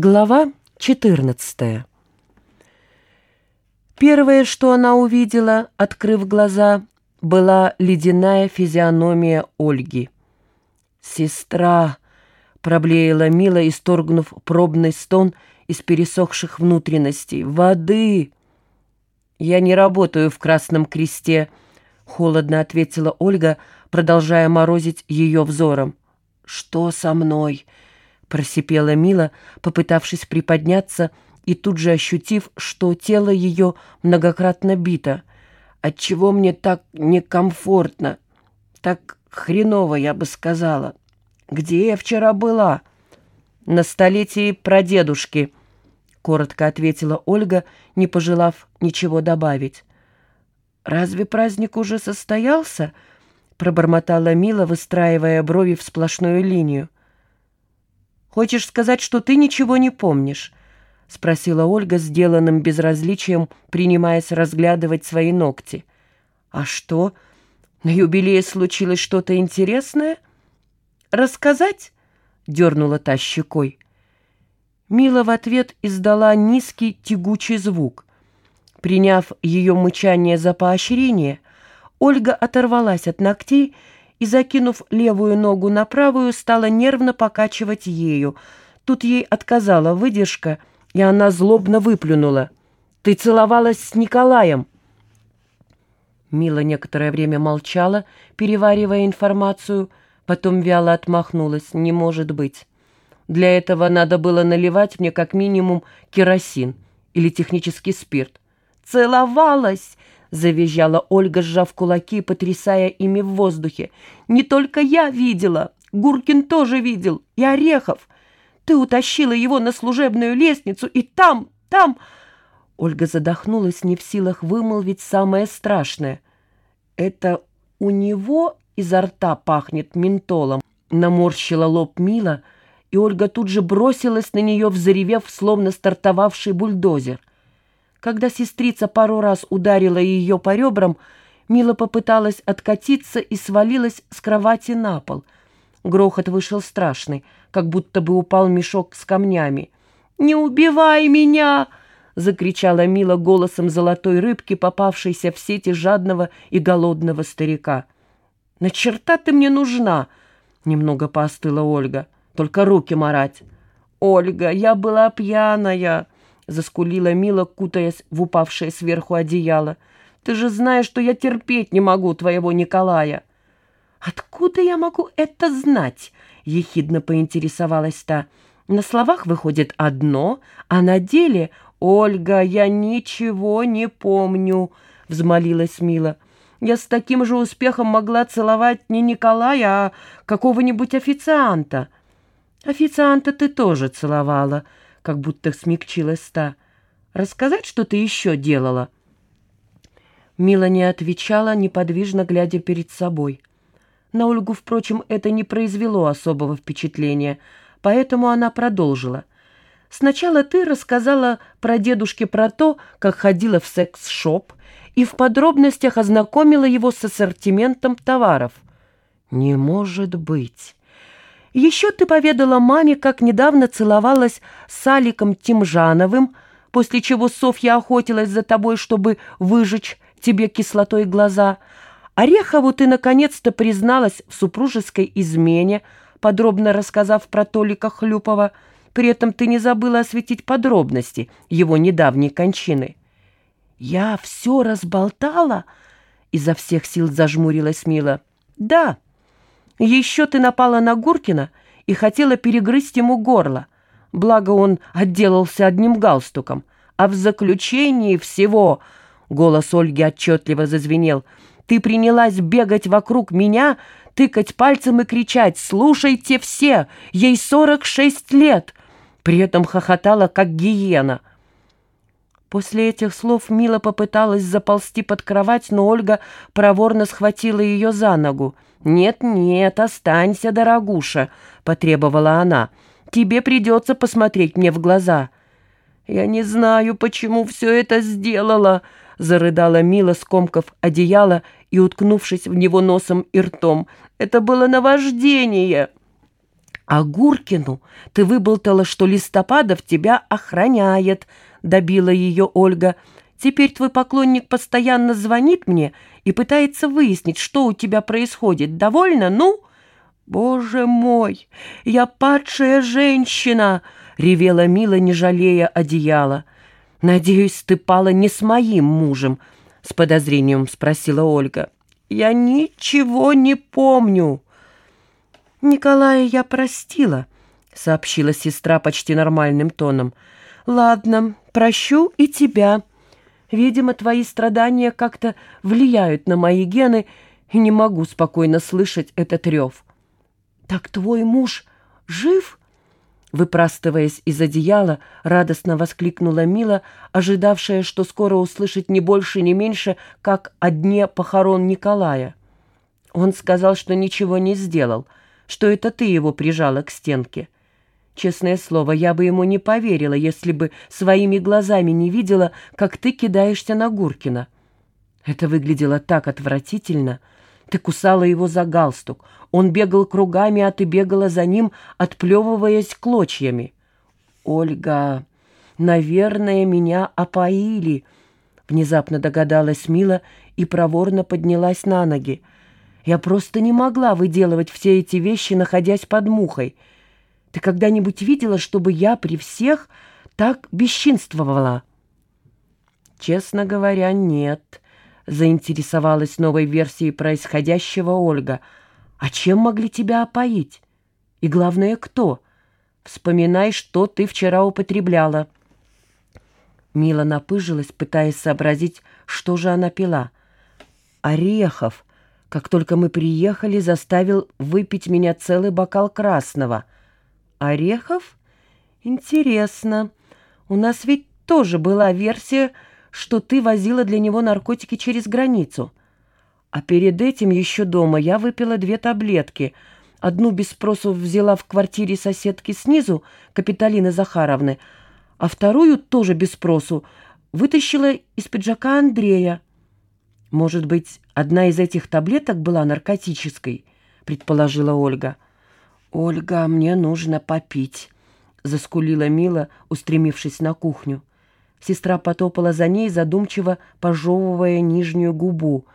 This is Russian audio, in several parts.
Глава 14 Первое, что она увидела, открыв глаза, была ледяная физиономия Ольги. «Сестра!» — проблеяла Мила, исторгнув пробный стон из пересохших внутренностей. «Воды!» «Я не работаю в Красном Кресте», — холодно ответила Ольга, продолжая морозить ее взором. «Что со мной?» Просипела Мила, попытавшись приподняться и тут же ощутив, что тело ее многократно бито. Отчего мне так некомфортно, так хреново, я бы сказала. Где я вчера была? На столетии прадедушки, коротко ответила Ольга, не пожелав ничего добавить. Разве праздник уже состоялся? пробормотала Мила, выстраивая брови в сплошную линию. «Хочешь сказать, что ты ничего не помнишь?» — спросила Ольга, сделанным безразличием, принимаясь разглядывать свои ногти. «А что? На юбилее случилось что-то интересное?» «Рассказать?» — дернула та щекой. Мила в ответ издала низкий тягучий звук. Приняв ее мычание за поощрение, Ольга оторвалась от ногтей и, закинув левую ногу на правую, стала нервно покачивать ею. Тут ей отказала выдержка, и она злобно выплюнула. «Ты целовалась с Николаем!» Мила некоторое время молчала, переваривая информацию, потом вяло отмахнулась. «Не может быть. Для этого надо было наливать мне как минимум керосин или технический спирт». «Целовалась!» — завизжала Ольга, сжав кулаки, потрясая ими в воздухе. «Не только я видела. Гуркин тоже видел. И Орехов. Ты утащила его на служебную лестницу, и там, там...» Ольга задохнулась, не в силах вымолвить самое страшное. «Это у него изо рта пахнет ментолом», — наморщила лоб Мила, и Ольга тут же бросилась на нее, взревев, словно стартовавший бульдозер. Когда сестрица пару раз ударила ее по ребрам, Мила попыталась откатиться и свалилась с кровати на пол. Грохот вышел страшный, как будто бы упал мешок с камнями. «Не убивай меня!» — закричала Мила голосом золотой рыбки, попавшейся в сети жадного и голодного старика. «На черта ты мне нужна!» — немного поостыла Ольга. «Только руки марать!» «Ольга, я была пьяная!» Заскулила Мила, кутаясь в упавшее сверху одеяло. «Ты же знаешь, что я терпеть не могу твоего Николая!» «Откуда я могу это знать?» — ехидно поинтересовалась та. «На словах выходит одно, а на деле...» «Ольга, я ничего не помню», — взмолилась Мила. «Я с таким же успехом могла целовать не Николая, а какого-нибудь официанта». «Официанта ты тоже целовала», как будто смягчилась та. «Рассказать, что ты еще делала?» Мила не отвечала, неподвижно глядя перед собой. На Ольгу, впрочем, это не произвело особого впечатления, поэтому она продолжила. «Сначала ты рассказала про дедушке про то, как ходила в секс-шоп, и в подробностях ознакомила его с ассортиментом товаров». «Не может быть!» Еще ты поведала маме, как недавно целовалась с Аликом Тимжановым, после чего Софья охотилась за тобой, чтобы выжечь тебе кислотой глаза. Орехову ты наконец-то призналась в супружеской измене, подробно рассказав про Толика Хлюпова. При этом ты не забыла осветить подробности его недавней кончины. «Я все разболтала?» — изо всех сил зажмурилась Мила. «Да». Еще ты напала на Гуркина и хотела перегрызть ему горло. Благо он отделался одним галстуком. А в заключении всего, голос Ольги отчетливо зазвенел, ты принялась бегать вокруг меня, тыкать пальцем и кричать «Слушайте все! Ей сорок шесть лет!» При этом хохотала, как гиена. После этих слов Мила попыталась заползти под кровать, но Ольга проворно схватила ее за ногу. «Нет-нет, останься, дорогуша», — потребовала она. «Тебе придется посмотреть мне в глаза». «Я не знаю, почему все это сделала», — зарыдала Мила, скомкав одеяло и уткнувшись в него носом и ртом. «Это было наваждение». А Гуркину ты выболтала, что Листопадов тебя охраняет, добила ее Ольга. Теперь твой поклонник постоянно звонит мне и пытается выяснить, что у тебя происходит. Довольно? Ну? Боже мой, я падшая женщина, ревела Мила, не жалея одеяла. Надеюсь, ты пала не с моим мужем, с подозрением спросила Ольга. Я ничего не помню. «Николая я простила», — сообщила сестра почти нормальным тоном. «Ладно, прощу и тебя. Видимо, твои страдания как-то влияют на мои гены, и не могу спокойно слышать этот рев». «Так твой муж жив?» Выпрастываясь из одеяла, радостно воскликнула Мила, ожидавшая, что скоро услышит не больше, не меньше, как о дне похорон Николая. Он сказал, что ничего не сделал — что это ты его прижала к стенке. Честное слово, я бы ему не поверила, если бы своими глазами не видела, как ты кидаешься на Гуркина. Это выглядело так отвратительно. Ты кусала его за галстук. Он бегал кругами, а ты бегала за ним, отплевываясь клочьями. «Ольга, наверное, меня опоили», — внезапно догадалась Мила и проворно поднялась на ноги. Я просто не могла выделывать все эти вещи, находясь под мухой. Ты когда-нибудь видела, чтобы я при всех так бесчинствовала?» «Честно говоря, нет», — заинтересовалась новой версией происходящего Ольга. «А чем могли тебя опоить? И главное, кто? Вспоминай, что ты вчера употребляла». Мила напыжилась, пытаясь сообразить, что же она пила. «Орехов», как только мы приехали, заставил выпить меня целый бокал красного. Орехов? Интересно. У нас ведь тоже была версия, что ты возила для него наркотики через границу. А перед этим еще дома я выпила две таблетки. Одну без спросу взяла в квартире соседки снизу, Капиталины Захаровны, а вторую тоже без спросу вытащила из пиджака Андрея. «Может быть, одна из этих таблеток была наркотической?» — предположила Ольга. «Ольга, мне нужно попить», — заскулила Мила, устремившись на кухню. Сестра потопала за ней, задумчиво пожевывая нижнюю губу.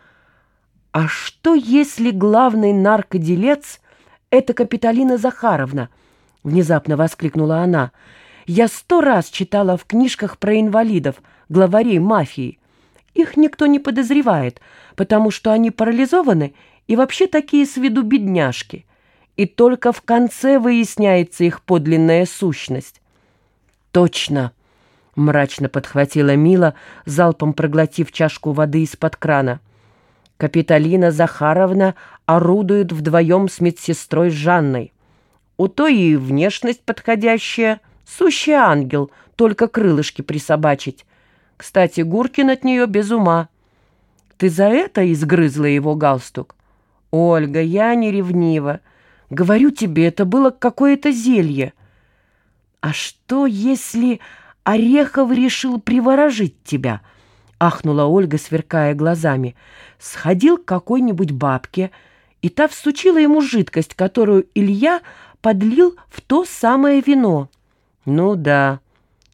«А что, если главный наркоделец — это Капиталина Захаровна?» — внезапно воскликнула она. «Я сто раз читала в книжках про инвалидов, главарей мафии». Их никто не подозревает, потому что они парализованы и вообще такие с виду бедняжки. И только в конце выясняется их подлинная сущность. «Точно!» — мрачно подхватила Мила, залпом проглотив чашку воды из-под крана. Капиталина Захаровна орудует вдвоем с медсестрой Жанной. У той и внешность подходящая, сущий ангел, только крылышки присобачить. Кстати, Гуркин от нее без ума. Ты за это изгрызла его галстук? Ольга, я не ревнива. Говорю тебе, это было какое-то зелье. А что, если Орехов решил приворожить тебя? Ахнула Ольга, сверкая глазами. Сходил к какой-нибудь бабке, и та всучила ему жидкость, которую Илья подлил в то самое вино. Ну да.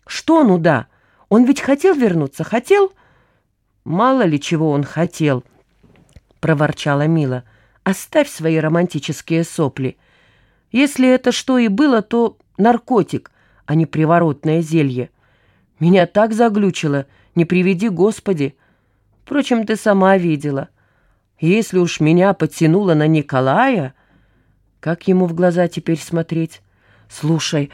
Что ну да? Он ведь хотел вернуться, хотел? Мало ли чего он хотел, проворчала Мила. Оставь свои романтические сопли. Если это что и было, то наркотик, а не приворотное зелье. Меня так заглючило, не приведи Господи. Впрочем, ты сама видела. Если уж меня подтянуло на Николая... Как ему в глаза теперь смотреть? Слушай,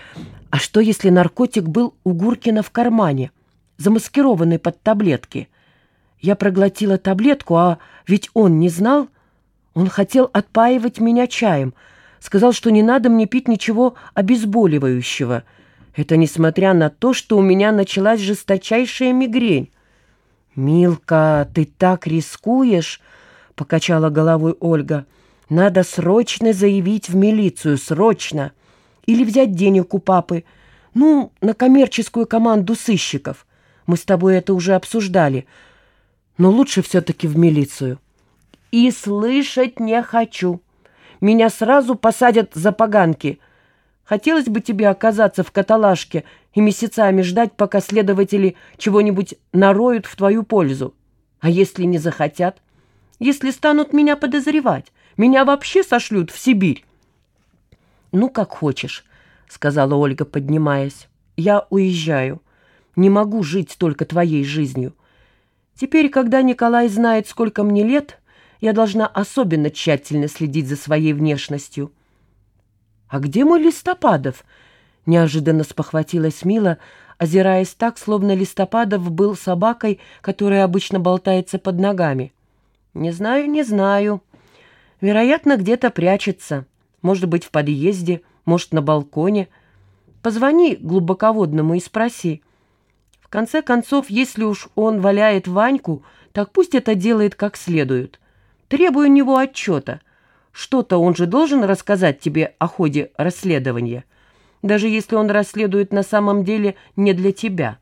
а что, если наркотик был у Гуркина в кармане? замаскированный под таблетки. Я проглотила таблетку, а ведь он не знал. Он хотел отпаивать меня чаем. Сказал, что не надо мне пить ничего обезболивающего. Это несмотря на то, что у меня началась жесточайшая мигрень. «Милка, ты так рискуешь!» — покачала головой Ольга. «Надо срочно заявить в милицию, срочно! Или взять денег у папы, ну, на коммерческую команду сыщиков. Мы с тобой это уже обсуждали. Но лучше все-таки в милицию. И слышать не хочу. Меня сразу посадят за поганки. Хотелось бы тебе оказаться в каталажке и месяцами ждать, пока следователи чего-нибудь нароют в твою пользу. А если не захотят? Если станут меня подозревать, меня вообще сошлют в Сибирь. «Ну, как хочешь», — сказала Ольга, поднимаясь. «Я уезжаю. Не могу жить только твоей жизнью. Теперь, когда Николай знает, сколько мне лет, я должна особенно тщательно следить за своей внешностью». «А где мой Листопадов?» — неожиданно спохватилась Мила, озираясь так, словно Листопадов был собакой, которая обычно болтается под ногами. «Не знаю, не знаю. Вероятно, где-то прячется. Может быть, в подъезде, может, на балконе. Позвони глубоководному и спроси. В конце концов, если уж он валяет Ваньку, так пусть это делает как следует. Требуй у него отчета. Что-то он же должен рассказать тебе о ходе расследования, даже если он расследует на самом деле не для тебя».